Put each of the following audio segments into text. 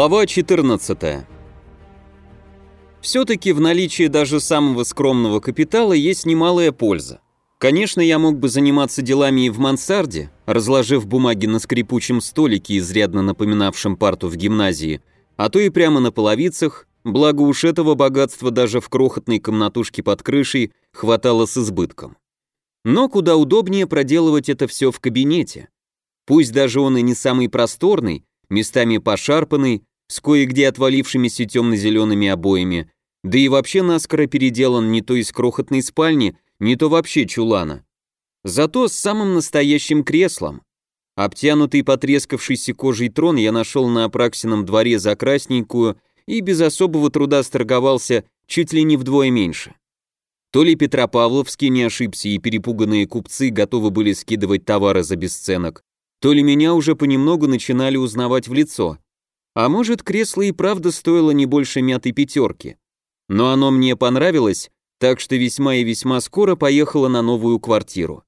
Глава 14. Все-таки в наличии даже самого скромного капитала есть немалая польза. Конечно, я мог бы заниматься делами и в мансарде, разложив бумаги на скрипучем столике, изрядно напоминавшем парту в гимназии, а то и прямо на половицах, благо уж этого богатства даже в крохотной комнатушке под крышей хватало с избытком. Но куда удобнее проделывать это все в кабинете. Пусть даже он и не самый просторный, местами пошарпанный, с кое-где отвалившимися темно-зелеными обоями, да и вообще наскоро переделан не то из крохотной спальни, не то вообще чулана. Зато с самым настоящим креслом. Обтянутый потрескавшийся кожей трон я нашел на Апраксином дворе за красненькую и без особого труда сторговался чуть ли не вдвое меньше. То ли Петропавловский не ошибся, и перепуганные купцы готовы были скидывать товары за бесценок, то ли меня уже понемногу начинали узнавать в лицо. А может, кресло и правда стоило не больше мятой пятерки. Но оно мне понравилось, так что весьма и весьма скоро поехала на новую квартиру.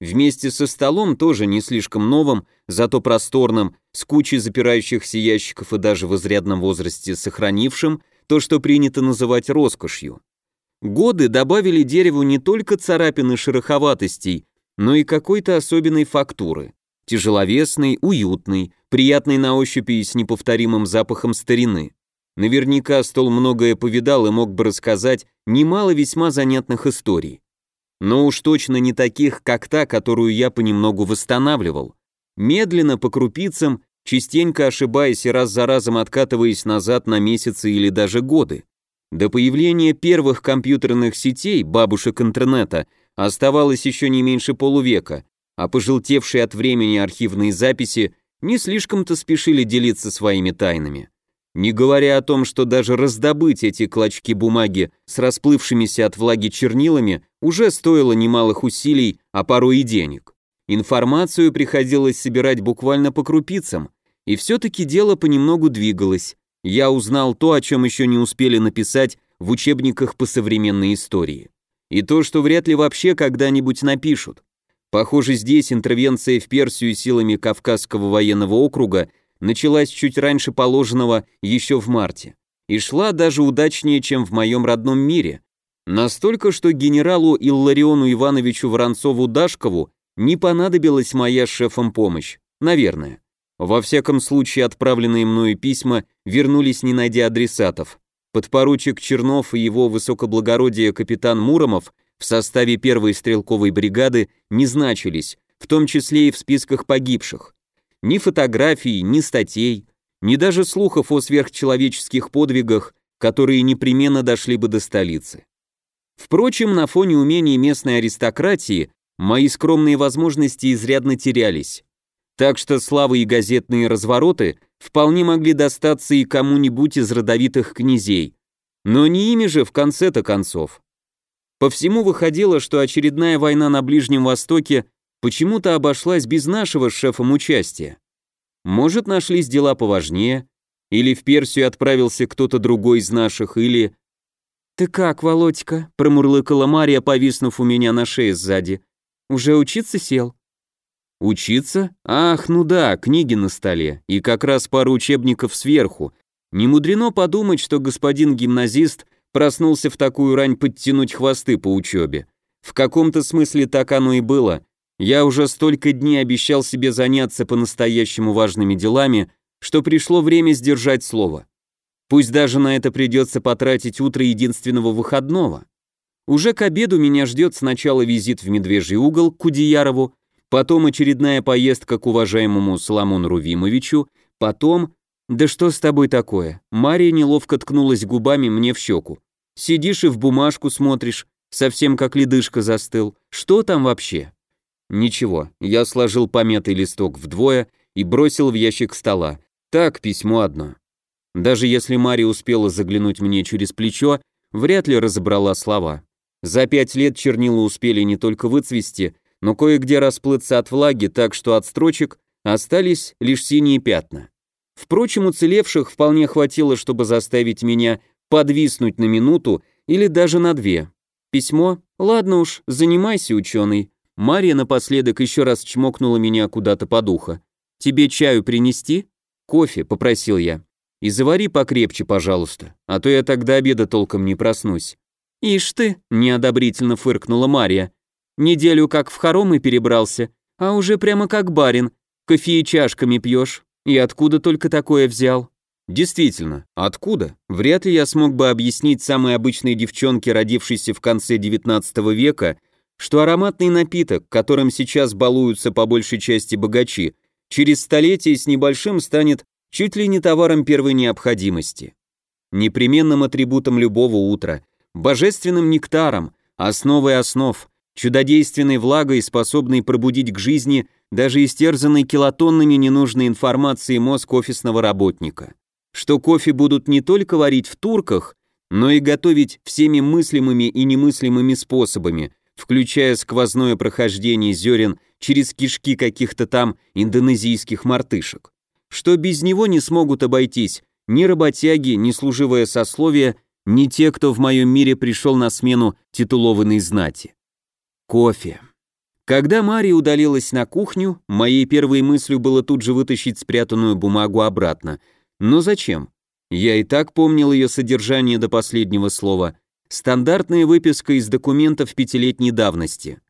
Вместе со столом, тоже не слишком новым, зато просторным, с кучей запирающихся ящиков и даже в изрядном возрасте сохранившим то, что принято называть роскошью. Годы добавили дереву не только царапины шероховатостей, но и какой-то особенной фактуры. Тяжеловесный, уютный, приятный на ощупь и с неповторимым запахом старины. Наверняка стол многое повидал и мог бы рассказать немало весьма занятных историй. Но уж точно не таких, как та, которую я понемногу восстанавливал. Медленно, по крупицам, частенько ошибаясь и раз за разом откатываясь назад на месяцы или даже годы. До появления первых компьютерных сетей, бабушек интернета, оставалось еще не меньше полувека, а пожелтевшие от времени архивные записи не слишком-то спешили делиться своими тайнами. Не говоря о том, что даже раздобыть эти клочки бумаги с расплывшимися от влаги чернилами уже стоило немалых усилий, а порой и денег. Информацию приходилось собирать буквально по крупицам, и все-таки дело понемногу двигалось. Я узнал то, о чем еще не успели написать в учебниках по современной истории. И то, что вряд ли вообще когда-нибудь напишут. Похоже, здесь интервенция в Персию силами Кавказского военного округа началась чуть раньше положенного еще в марте и шла даже удачнее, чем в моем родном мире. Настолько, что генералу Иллариону Ивановичу Воронцову-Дашкову не понадобилась моя шефом помощь, наверное. Во всяком случае, отправленные мною письма вернулись, не найдя адресатов. Подпоручик Чернов и его высокоблагородие капитан Муромов в составе первой стрелковой бригады не значились, в том числе и в списках погибших. Ни фотографий, ни статей, ни даже слухов о сверхчеловеческих подвигах, которые непременно дошли бы до столицы. Впрочем, на фоне умений местной аристократии мои скромные возможности изрядно терялись. Так что славы и газетные развороты вполне могли достаться и кому-нибудь из родовитых князей. Но не ими же в конце-то концов. По всему выходило, что очередная война на Ближнем Востоке почему-то обошлась без нашего с шефом участия. Может, нашлись дела поважнее, или в Персию отправился кто-то другой из наших, или... «Ты как, Володька?» — промурлыкала Мария, повиснув у меня на шее сзади. «Уже учиться сел?» «Учиться? Ах, ну да, книги на столе, и как раз пару учебников сверху. Не мудрено подумать, что господин гимназист проснулся в такую рань подтянуть хвосты по учебе. В каком-то смысле так оно и было. Я уже столько дней обещал себе заняться по-настоящему важными делами, что пришло время сдержать слово. Пусть даже на это придется потратить утро единственного выходного. Уже к обеду меня ждет сначала визит в Медвежий угол к Кудеярову, потом очередная поездка к уважаемому Соломону Рувимовичу, потом «Да что с тобой такое?» Мария неловко ткнулась губами мне в щеку. «Сидишь и в бумажку смотришь, совсем как ледышка застыл. Что там вообще?» «Ничего, я сложил помятый листок вдвое и бросил в ящик стола. Так, письмо одно». Даже если Мария успела заглянуть мне через плечо, вряд ли разобрала слова. За пять лет чернила успели не только выцвести, но кое-где расплыться от влаги, так что от строчек остались лишь синие пятна. Впрочем, уцелевших вполне хватило, чтобы заставить меня подвиснуть на минуту или даже на две. Письмо? Ладно уж, занимайся, ученый. Мария напоследок еще раз чмокнула меня куда-то под ухо. «Тебе чаю принести?» «Кофе», — попросил я. И завари покрепче, пожалуйста, а то я тогда обеда толком не проснусь». «Ишь ты!» — неодобрительно фыркнула Мария. «Неделю как в хоромы перебрался, а уже прямо как барин. Кофе и чашками пьешь. И откуда только такое взял?» Действительно, откуда? Вряд ли я смог бы объяснить самой обычной девчонке, родившейся в конце XIX века, что ароматный напиток, которым сейчас балуются по большей части богачи, через столетие с небольшим станет чуть ли не товаром первой необходимости. Непременным атрибутом любого утра, божественным нектаром, основой основ, чудодейственной влагой, способной пробудить к жизни даже истерзанный килотоннами ненужной информации мозг офисного работника. Что кофе будут не только варить в турках, но и готовить всеми мыслимыми и немыслимыми способами, включая сквозное прохождение зерен через кишки каких-то там индонезийских мартышек. Что без него не смогут обойтись ни работяги, ни служивое сословие, ни те, кто в моем мире пришел на смену титулованной знати. Кофе. Когда Мария удалилась на кухню, моей первой мыслью было тут же вытащить спрятанную бумагу обратно. Но зачем? Я и так помнил ее содержание до последнего слова. Стандартная выписка из документов пятилетней давности.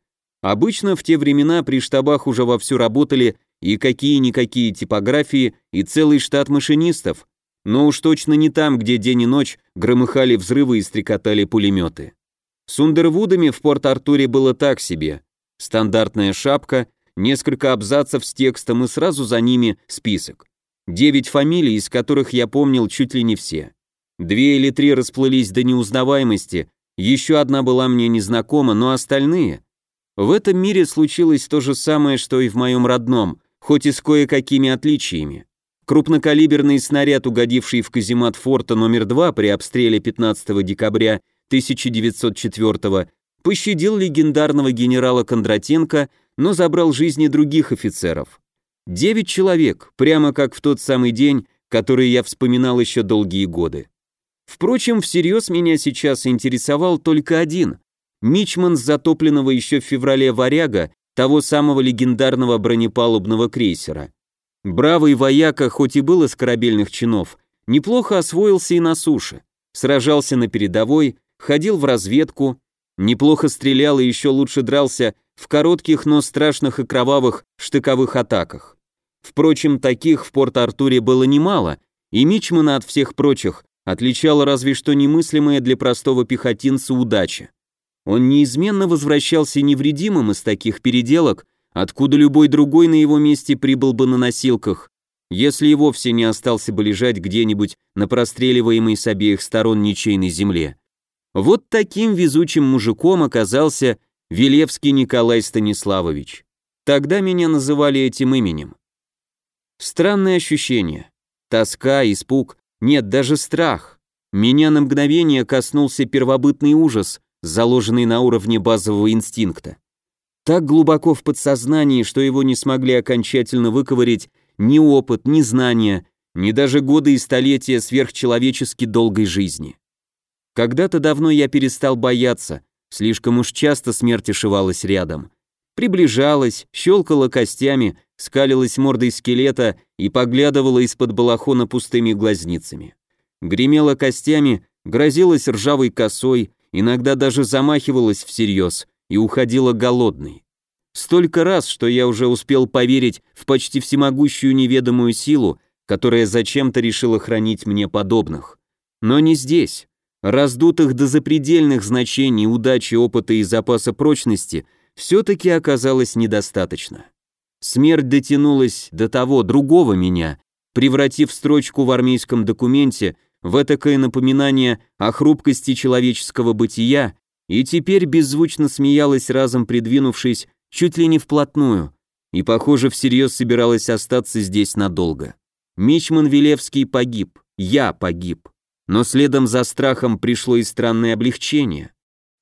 Обычно в те времена при штабах уже вовсю работали и какие-никакие типографии, и целый штат машинистов, но уж точно не там, где день и ночь громыхали взрывы и стрекотали пулеметы. С Ундервудами в Порт-Артуре было так себе. Стандартная шапка, несколько абзацев с текстом и сразу за ними список. Девять фамилий, из которых я помнил чуть ли не все. Две или три расплылись до неузнаваемости, еще одна была мне незнакома, но остальные... В этом мире случилось то же самое, что и в моем родном, хоть и с кое-какими отличиями. Крупнокалиберный снаряд, угодивший в каземат форта номер 2 при обстреле 15 декабря 1904 пощадил легендарного генерала Кондратенко, но забрал жизни других офицеров. Девять человек, прямо как в тот самый день, который я вспоминал еще долгие годы. Впрочем, всерьез меня сейчас интересовал только один. Мичман с затопленного еще в феврале варяга, того самого легендарного бронепалубного крейсера. Бравый вояка, хоть и был из корабельных чинов, неплохо освоился и на суше. Сражался на передовой, ходил в разведку, неплохо стрелял и еще лучше дрался в коротких, но страшных и кровавых штыковых атаках. Впрочем, таких в Порт-Артуре было немало, и Мичмана от всех прочих отличала разве что немыслимая для простого пехотинца удача. Он неизменно возвращался невредимым из таких переделок, откуда любой другой на его месте прибыл бы на носилках, если и вовсе не остался бы лежать где-нибудь на простреливаемой с обеих сторон ничейной земле. Вот таким везучим мужиком оказался Велевский Николай Станиславович. Тогда меня называли этим именем. Странное ощущение. Тоска, испуг, нет, даже страх. Меня на мгновение коснулся первобытный ужас, заложенный на уровне базового инстинкта. Так глубоко в подсознании, что его не смогли окончательно выковырять ни опыт, ни знания, ни даже годы и столетия сверхчеловечески долгой жизни. Когда-то давно я перестал бояться, слишком уж часто смерть ошивалась рядом. Приближалась, щелкала костями, скалилась мордой скелета и поглядывала из-под балахона пустыми глазницами. Гремела костями, грозилась ржавой косой, иногда даже замахивалась всерьез и уходила голодной. Столько раз, что я уже успел поверить в почти всемогущую неведомую силу, которая зачем-то решила хранить мне подобных. Но не здесь. Раздутых до запредельных значений удачи, опыта и запаса прочности все-таки оказалось недостаточно. Смерть дотянулась до того другого меня, превратив строчку в армейском документе в этакое напоминание о хрупкости человеческого бытия, и теперь беззвучно смеялась разом придвинувшись чуть ли не вплотную, и, похоже, всерьез собиралась остаться здесь надолго. Мичман Велевский погиб, я погиб. Но следом за страхом пришло и странное облегчение.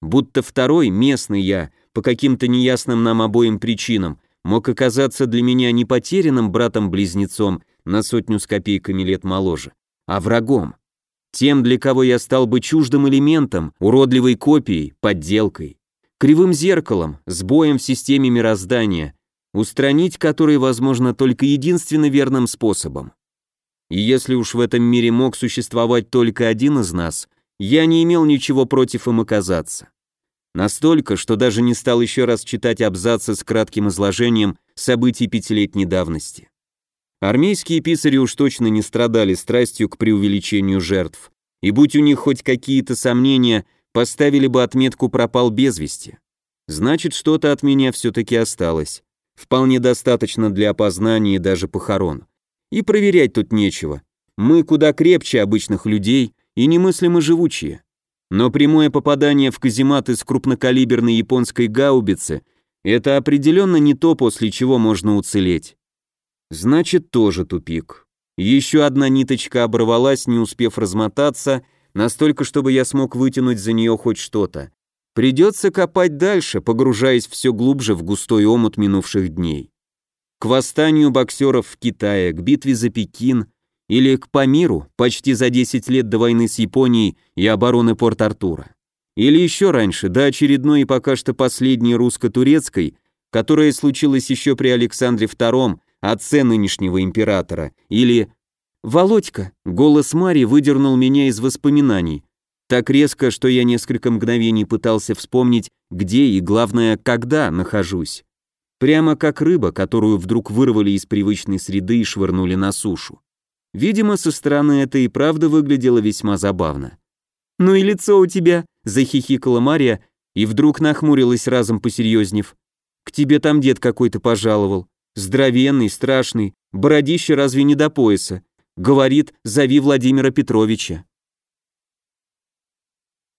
Будто второй, местный я, по каким-то неясным нам обоим причинам, мог оказаться для меня не потерянным братом-близнецом на сотню с копейками лет моложе, а врагом. Тем, для кого я стал бы чуждым элементом, уродливой копией, подделкой, кривым зеркалом, сбоем в системе мироздания, устранить который возможно только единственно верным способом. И если уж в этом мире мог существовать только один из нас, я не имел ничего против им оказаться. Настолько, что даже не стал еще раз читать абзацы с кратким изложением событий пятилетней давности. Армейские писари уж точно не страдали страстью к преувеличению жертв, и будь у них хоть какие-то сомнения, поставили бы отметку «пропал без вести». Значит, что-то от меня все-таки осталось. Вполне достаточно для опознания и даже похорон. И проверять тут нечего. Мы куда крепче обычных людей и немыслимо живучие. Но прямое попадание в каземат из крупнокалиберной японской гаубицы – это определенно не то, после чего можно уцелеть. Значит, тоже тупик. Еще одна ниточка оборвалась, не успев размотаться, настолько, чтобы я смог вытянуть за нее хоть что-то. Придется копать дальше, погружаясь все глубже в густой омут минувших дней. К восстанию боксеров в Китае, к битве за Пекин или к Памиру почти за 10 лет до войны с Японией и обороны Порт-Артура. Или еще раньше, до очередной и пока что последней русско-турецкой, которая случилась еще при Александре II, отце нынешнего императора. Или «Володька!» — голос Мари выдернул меня из воспоминаний. Так резко, что я несколько мгновений пытался вспомнить, где и, главное, когда нахожусь. Прямо как рыба, которую вдруг вырвали из привычной среды и швырнули на сушу. Видимо, со стороны это и правда выглядело весьма забавно. «Ну и лицо у тебя!» — захихикала Мария и вдруг нахмурилась разом посерьезнев. «К тебе там дед какой-то пожаловал. Здоровенный, страшный, бородище разве не до пояса. Говорит, зови Владимира Петровича».